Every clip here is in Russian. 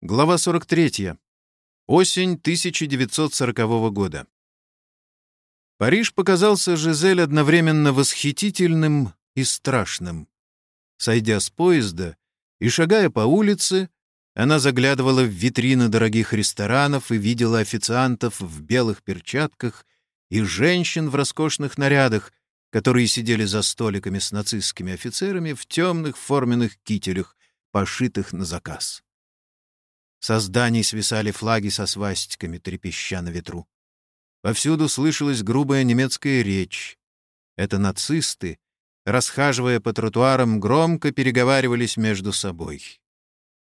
Глава 43. Осень 1940 года. Париж показался Жизель одновременно восхитительным и страшным. Сойдя с поезда и шагая по улице, она заглядывала в витрины дорогих ресторанов и видела официантов в белых перчатках и женщин в роскошных нарядах, которые сидели за столиками с нацистскими офицерами в темных форменных кителях, пошитых на заказ. Со зданий свисали флаги со свастиками, трепеща на ветру. Повсюду слышалась грубая немецкая речь. Это нацисты, расхаживая по тротуарам, громко переговаривались между собой.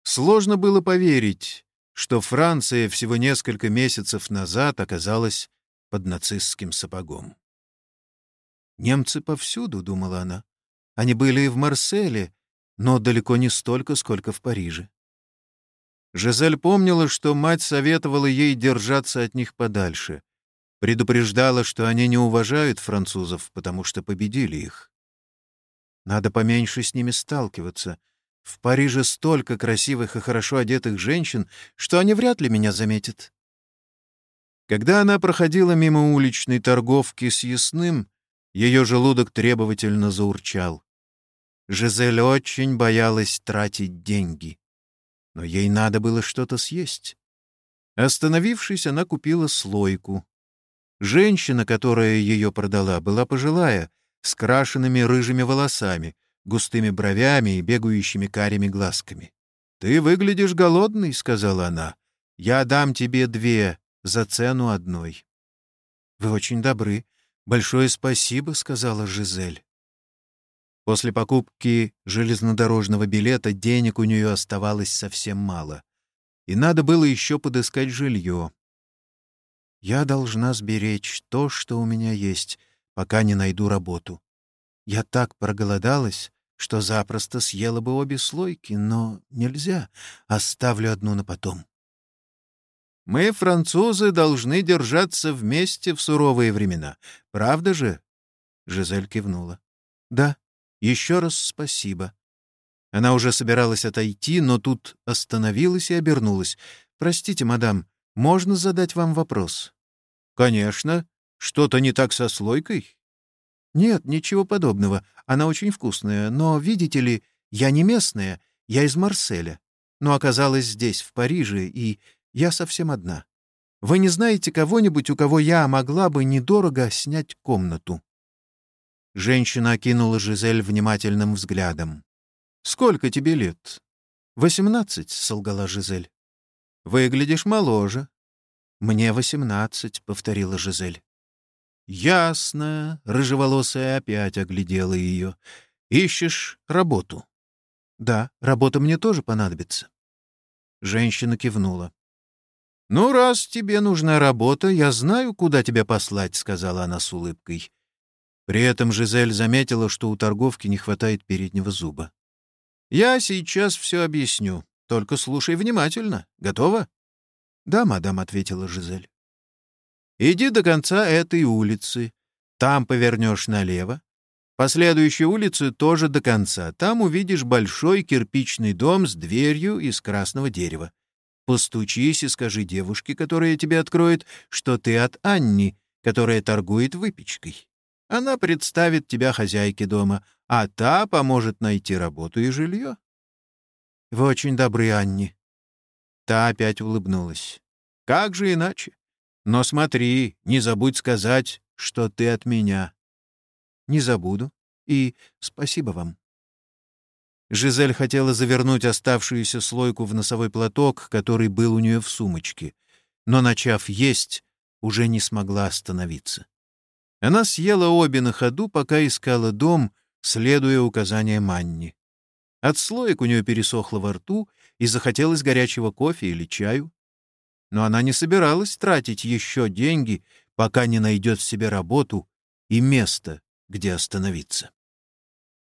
Сложно было поверить, что Франция всего несколько месяцев назад оказалась под нацистским сапогом. «Немцы повсюду», — думала она. «Они были и в Марселе, но далеко не столько, сколько в Париже. Жизель помнила, что мать советовала ей держаться от них подальше. Предупреждала, что они не уважают французов, потому что победили их. Надо поменьше с ними сталкиваться. В Париже столько красивых и хорошо одетых женщин, что они вряд ли меня заметят. Когда она проходила мимо уличной торговки с ясным, ее желудок требовательно заурчал. Жизель очень боялась тратить деньги но ей надо было что-то съесть. Остановившись, она купила слойку. Женщина, которая ее продала, была пожилая, с крашенными рыжими волосами, густыми бровями и бегающими карими глазками. «Ты выглядишь голодный», — сказала она. «Я дам тебе две за цену одной». «Вы очень добры. Большое спасибо», — сказала Жизель. После покупки железнодорожного билета денег у нее оставалось совсем мало. И надо было еще подыскать жилье. Я должна сберечь то, что у меня есть, пока не найду работу. Я так проголодалась, что запросто съела бы обе слойки, но нельзя. Оставлю одну на потом. Мы, французы, должны держаться вместе в суровые времена. Правда же? Жизель кивнула. Да, еще раз спасибо. Она уже собиралась отойти, но тут остановилась и обернулась. «Простите, мадам, можно задать вам вопрос?» «Конечно. Что-то не так со слойкой?» «Нет, ничего подобного. Она очень вкусная. Но, видите ли, я не местная, я из Марселя. Но оказалась здесь, в Париже, и я совсем одна. Вы не знаете кого-нибудь, у кого я могла бы недорого снять комнату?» Женщина окинула Жизель внимательным взглядом. «Сколько тебе лет?» «Восемнадцать», — солгала Жизель. «Выглядишь моложе». «Мне восемнадцать», — повторила Жизель. «Ясно», — рыжеволосая опять оглядела ее. «Ищешь работу?» «Да, работа мне тоже понадобится». Женщина кивнула. «Ну, раз тебе нужна работа, я знаю, куда тебя послать», — сказала она с улыбкой. При этом Жизель заметила, что у торговки не хватает переднего зуба. «Я сейчас все объясню. Только слушай внимательно. Готова?» «Да, мадам», — ответила Жизель. «Иди до конца этой улицы. Там повернешь налево. По следующей улице тоже до конца. Там увидишь большой кирпичный дом с дверью из красного дерева. Постучись и скажи девушке, которая тебе откроет, что ты от Анни, которая торгует выпечкой. Она представит тебя хозяйке дома, а та поможет найти работу и жилье. Вы очень добры, Анни. Та опять улыбнулась. Как же иначе? Но смотри, не забудь сказать, что ты от меня. Не забуду. И спасибо вам. Жизель хотела завернуть оставшуюся слойку в носовой платок, который был у нее в сумочке, но, начав есть, уже не смогла остановиться. Она съела обе на ходу, пока искала дом, следуя указаниям Анни. От слоек у нее пересохло во рту и захотелось горячего кофе или чаю. Но она не собиралась тратить еще деньги, пока не найдет себе работу и место, где остановиться.